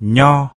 nho.